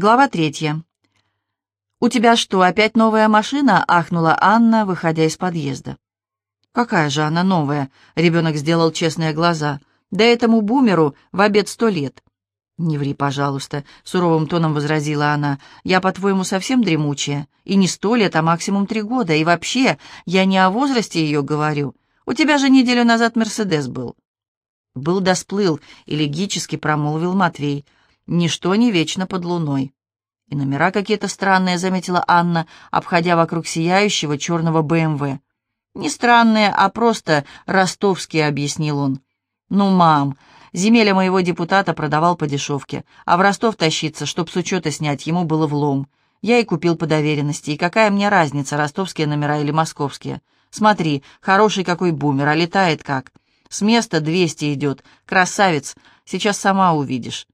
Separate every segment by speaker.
Speaker 1: Глава третья. «У тебя что, опять новая машина?» — ахнула Анна, выходя из подъезда. «Какая же она новая?» — ребенок сделал честные глаза. «Да этому бумеру в обед сто лет». «Не ври, пожалуйста», — суровым тоном возразила она. «Я, по-твоему, совсем дремучая? И не сто лет, а максимум три года. И вообще, я не о возрасте ее говорю. У тебя же неделю назад Мерседес был». «Был да сплыл», — элегически промолвил Матвей. «Ничто не вечно под луной». «И номера какие-то странные», — заметила Анна, обходя вокруг сияющего черного БМВ. «Не странные, а просто ростовские», — объяснил он. «Ну, мам, земеля моего депутата продавал по дешевке, а в Ростов тащиться, чтоб с учета снять, ему было влом. Я и купил по доверенности, и какая мне разница, ростовские номера или московские? Смотри, хороший какой бумер, а летает как. С места двести идет. Красавец. Сейчас сама увидишь».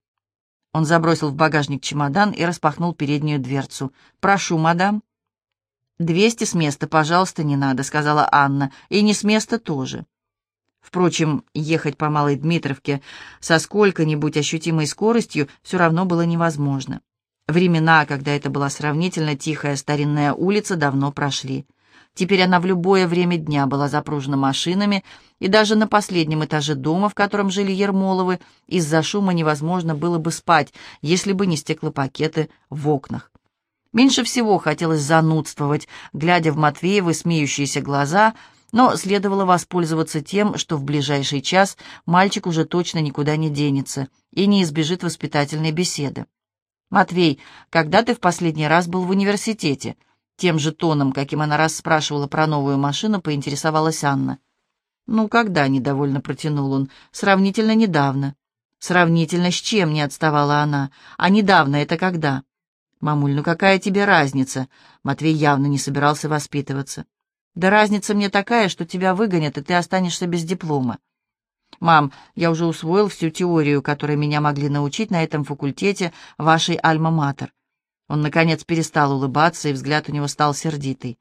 Speaker 1: Он забросил в багажник чемодан и распахнул переднюю дверцу. «Прошу, мадам». «Двести с места, пожалуйста, не надо», — сказала Анна. «И не с места тоже». Впрочем, ехать по Малой Дмитровке со сколько-нибудь ощутимой скоростью все равно было невозможно. Времена, когда это была сравнительно тихая старинная улица, давно прошли. Теперь она в любое время дня была запружена машинами, и даже на последнем этаже дома, в котором жили Ермоловы, из-за шума невозможно было бы спать, если бы не стеклопакеты в окнах. Меньше всего хотелось занудствовать, глядя в Матвеевы смеющиеся глаза, но следовало воспользоваться тем, что в ближайший час мальчик уже точно никуда не денется и не избежит воспитательной беседы. «Матвей, когда ты в последний раз был в университете?» Тем же тоном, каким она расспрашивала про новую машину, поинтересовалась Анна. «Ну, когда?» — недовольно протянул он. «Сравнительно недавно». «Сравнительно с чем?» — не отставала она. «А недавно это когда?» «Мамуль, ну какая тебе разница?» Матвей явно не собирался воспитываться. «Да разница мне такая, что тебя выгонят, и ты останешься без диплома». «Мам, я уже усвоил всю теорию, которой меня могли научить на этом факультете вашей Альма-Матер. Он, наконец, перестал улыбаться, и взгляд у него стал сердитый.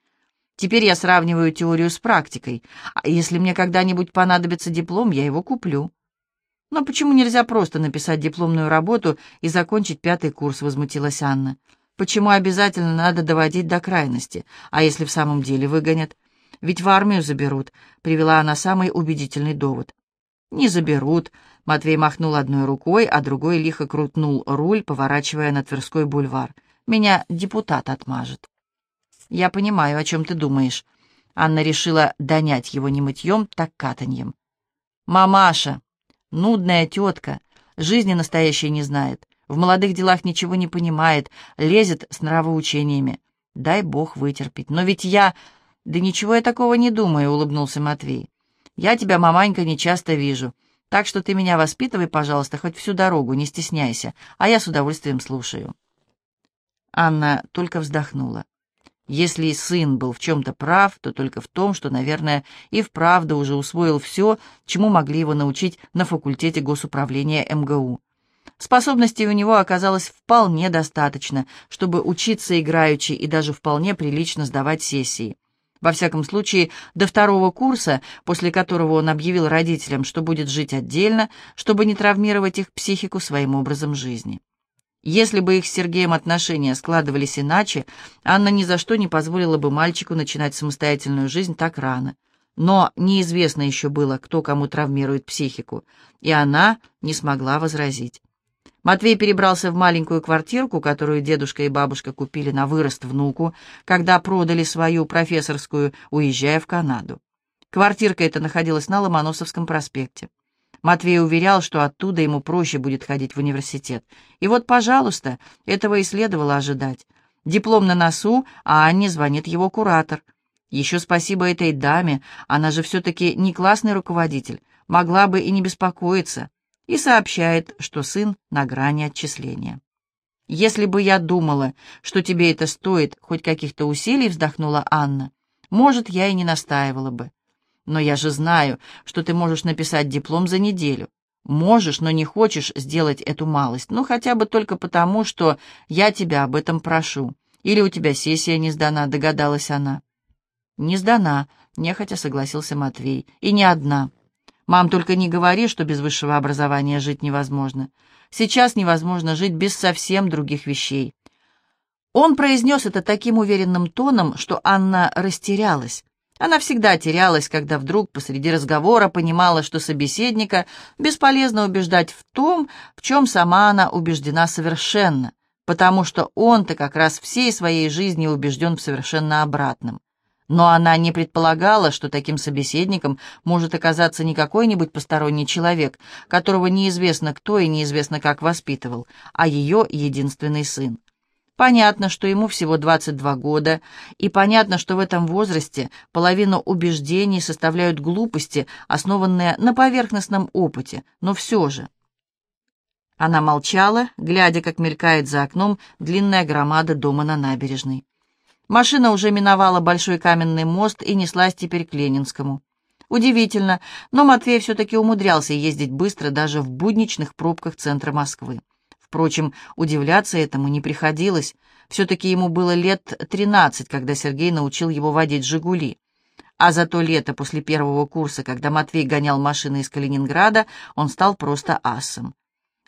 Speaker 1: «Теперь я сравниваю теорию с практикой. А если мне когда-нибудь понадобится диплом, я его куплю». «Но почему нельзя просто написать дипломную работу и закончить пятый курс?» — возмутилась Анна. «Почему обязательно надо доводить до крайности? А если в самом деле выгонят? Ведь в армию заберут», — привела она самый убедительный довод. «Не заберут», — Матвей махнул одной рукой, а другой лихо крутнул руль, поворачивая на Тверской бульвар. Меня депутат отмажет. Я понимаю, о чем ты думаешь. Анна решила донять его не мытьем, так катаньем. Мамаша, нудная тетка, жизни настоящей не знает, в молодых делах ничего не понимает, лезет с нравоучениями. Дай бог вытерпеть. Но ведь я... Да ничего я такого не думаю, улыбнулся Матвей. Я тебя, маманька, не часто вижу. Так что ты меня воспитывай, пожалуйста, хоть всю дорогу, не стесняйся, а я с удовольствием слушаю. Анна только вздохнула. Если и сын был в чем-то прав, то только в том, что, наверное, и вправду уже усвоил все, чему могли его научить на факультете госуправления МГУ. Способностей у него оказалось вполне достаточно, чтобы учиться играючи и даже вполне прилично сдавать сессии. Во всяком случае, до второго курса, после которого он объявил родителям, что будет жить отдельно, чтобы не травмировать их психику своим образом жизни. Если бы их с Сергеем отношения складывались иначе, Анна ни за что не позволила бы мальчику начинать самостоятельную жизнь так рано. Но неизвестно еще было, кто кому травмирует психику, и она не смогла возразить. Матвей перебрался в маленькую квартирку, которую дедушка и бабушка купили на вырост внуку, когда продали свою профессорскую, уезжая в Канаду. Квартирка эта находилась на Ломоносовском проспекте. Матвей уверял, что оттуда ему проще будет ходить в университет. И вот, пожалуйста, этого и следовало ожидать. Диплом на носу, а Анне звонит его куратор. Еще спасибо этой даме, она же все-таки не классный руководитель, могла бы и не беспокоиться. И сообщает, что сын на грани отчисления. «Если бы я думала, что тебе это стоит хоть каких-то усилий», — вздохнула Анна, — «может, я и не настаивала бы. Но я же знаю, что ты можешь написать диплом за неделю. Можешь, но не хочешь сделать эту малость. Ну, хотя бы только потому, что я тебя об этом прошу. Или у тебя сессия не сдана, догадалась она. Не сдана, нехотя согласился Матвей. И не одна. Мам, только не говори, что без высшего образования жить невозможно. Сейчас невозможно жить без совсем других вещей. Он произнес это таким уверенным тоном, что Анна растерялась. Она всегда терялась, когда вдруг посреди разговора понимала, что собеседника бесполезно убеждать в том, в чем сама она убеждена совершенно, потому что он-то как раз всей своей жизни убежден в совершенно обратном. Но она не предполагала, что таким собеседником может оказаться не какой-нибудь посторонний человек, которого неизвестно кто и неизвестно как воспитывал, а ее единственный сын. Понятно, что ему всего 22 года, и понятно, что в этом возрасте половину убеждений составляют глупости, основанные на поверхностном опыте, но все же. Она молчала, глядя, как мелькает за окном длинная громада дома на набережной. Машина уже миновала большой каменный мост и неслась теперь к Ленинскому. Удивительно, но Матвей все-таки умудрялся ездить быстро даже в будничных пробках центра Москвы. Впрочем, удивляться этому не приходилось. Все-таки ему было лет тринадцать, когда Сергей научил его водить «Жигули». А за то лето после первого курса, когда Матвей гонял машины из Калининграда, он стал просто асом.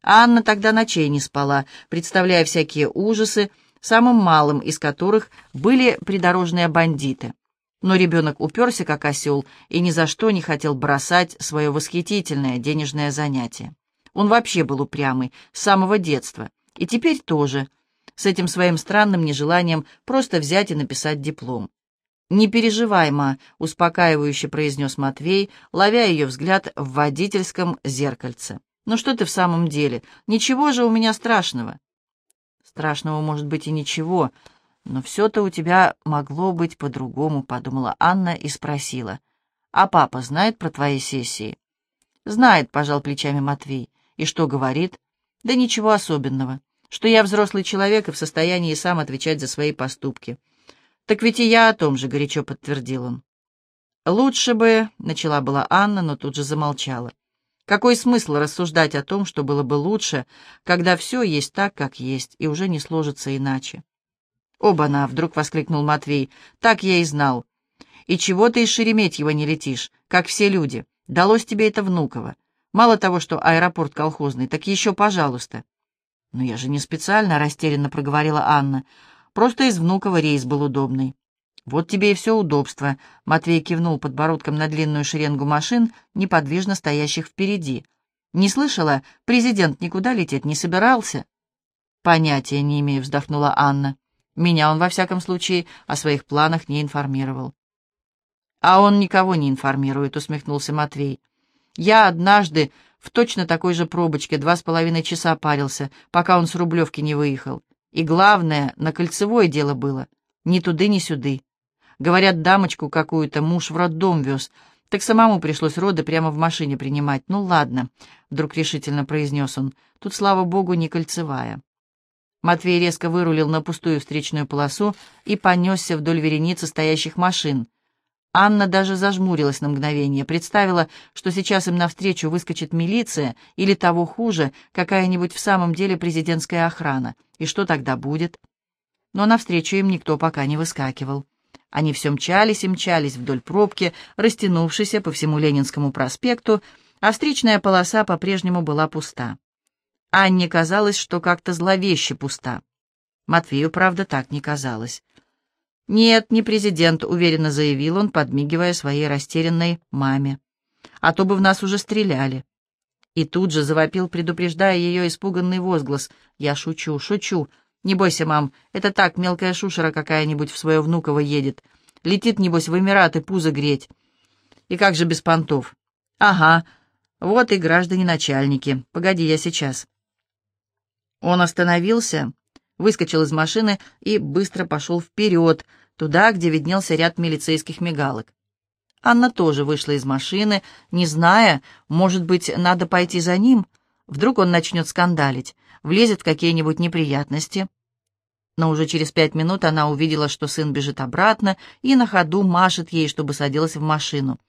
Speaker 1: Анна тогда ночей не спала, представляя всякие ужасы, самым малым из которых были придорожные бандиты. Но ребенок уперся, как осел, и ни за что не хотел бросать свое восхитительное денежное занятие. Он вообще был упрямый, с самого детства. И теперь тоже, с этим своим странным нежеланием просто взять и написать диплом. «Не переживай, ма», — успокаивающе произнес Матвей, ловя ее взгляд в водительском зеркальце. «Ну что ты в самом деле? Ничего же у меня страшного». «Страшного, может быть, и ничего, но все-то у тебя могло быть по-другому», — подумала Анна и спросила. «А папа знает про твои сессии?» «Знает», — пожал плечами Матвей. И что говорит? Да ничего особенного. Что я взрослый человек и в состоянии сам отвечать за свои поступки. Так ведь и я о том же, горячо подтвердил он. Лучше бы, начала была Анна, но тут же замолчала. Какой смысл рассуждать о том, что было бы лучше, когда все есть так, как есть, и уже не сложится иначе? «Оба-на!» — вдруг воскликнул Матвей. «Так я и знал. И чего ты из Шереметьева не летишь, как все люди? Далось тебе это Внуково. Мало того, что аэропорт колхозный, так еще пожалуйста. Но я же не специально, растерянно проговорила Анна. Просто из Внуково рейс был удобный. Вот тебе и все удобство. Матвей кивнул подбородком на длинную шеренгу машин, неподвижно стоящих впереди. Не слышала? Президент никуда лететь не собирался? Понятия не имею, вздохнула Анна. Меня он, во всяком случае, о своих планах не информировал. «А он никого не информирует», — усмехнулся Матвей. Я однажды в точно такой же пробочке два с половиной часа парился, пока он с Рублевки не выехал. И главное, на кольцевое дело было. Ни туды, ни сюды. Говорят, дамочку какую-то муж в роддом вез. Так самому пришлось роды прямо в машине принимать. Ну ладно, вдруг решительно произнес он. Тут, слава богу, не кольцевая. Матвей резко вырулил на пустую встречную полосу и понесся вдоль вереницы стоящих машин. Анна даже зажмурилась на мгновение, представила, что сейчас им навстречу выскочит милиция или, того хуже, какая-нибудь в самом деле президентская охрана. И что тогда будет? Но навстречу им никто пока не выскакивал. Они все мчались и мчались вдоль пробки, растянувшейся по всему Ленинскому проспекту, а встречная полоса по-прежнему была пуста. Анне казалось, что как-то зловеще пуста. Матвею, правда, так не казалось. «Нет, не президент», — уверенно заявил он, подмигивая своей растерянной маме. «А то бы в нас уже стреляли». И тут же завопил, предупреждая ее испуганный возглас. «Я шучу, шучу. Не бойся, мам, это так, мелкая шушера какая-нибудь в свое внуково едет. Летит, небось, в Эмираты пузо греть. И как же без понтов?» «Ага, вот и граждане-начальники. Погоди, я сейчас». Он остановился, выскочил из машины и быстро пошел вперед, туда, где виднелся ряд милицейских мигалок. Анна тоже вышла из машины, не зная, может быть, надо пойти за ним. Вдруг он начнет скандалить, влезет в какие-нибудь неприятности. Но уже через пять минут она увидела, что сын бежит обратно и на ходу машет ей, чтобы садилась в машину.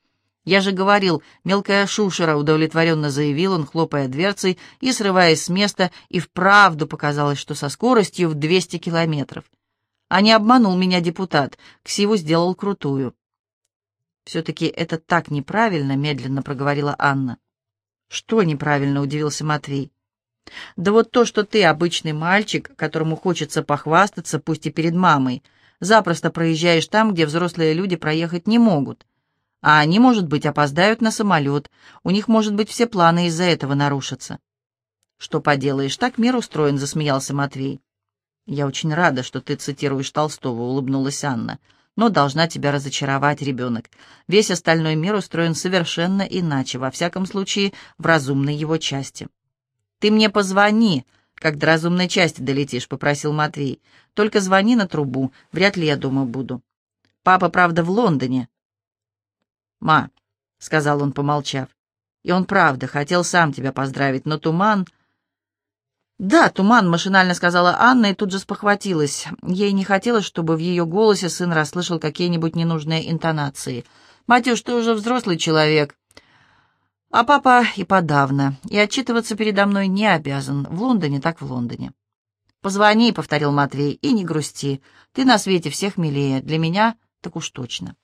Speaker 1: «Я же говорил, мелкая шушера», — удовлетворенно заявил он, хлопая дверцей и срываясь с места, и вправду показалось, что со скоростью в 200 километров. А не обманул меня депутат, Ксиву сделал крутую. «Все-таки это так неправильно», — медленно проговорила Анна. «Что неправильно?» — удивился Матвей. «Да вот то, что ты обычный мальчик, которому хочется похвастаться, пусть и перед мамой, запросто проезжаешь там, где взрослые люди проехать не могут. А они, может быть, опоздают на самолет, у них, может быть, все планы из-за этого нарушатся». «Что поделаешь, так мир устроен», — засмеялся Матвей. «Я очень рада, что ты цитируешь Толстого», — улыбнулась Анна. «Но должна тебя разочаровать, ребенок. Весь остальной мир устроен совершенно иначе, во всяком случае, в разумной его части». «Ты мне позвони, как до разумной части долетишь», — попросил Матвей. «Только звони на трубу, вряд ли я дома буду. Папа, правда, в Лондоне». «Ма», — сказал он, помолчав, — «и он правда хотел сам тебя поздравить, но туман...» «Да, туман», — машинально сказала Анна и тут же спохватилась. Ей не хотелось, чтобы в ее голосе сын расслышал какие-нибудь ненужные интонации. «Матюш, ты уже взрослый человек». А папа и подавно, и отчитываться передо мной не обязан. В Лондоне так в Лондоне. «Позвони», — повторил Матвей, — «и не грусти. Ты на свете всех милее. Для меня так уж точно».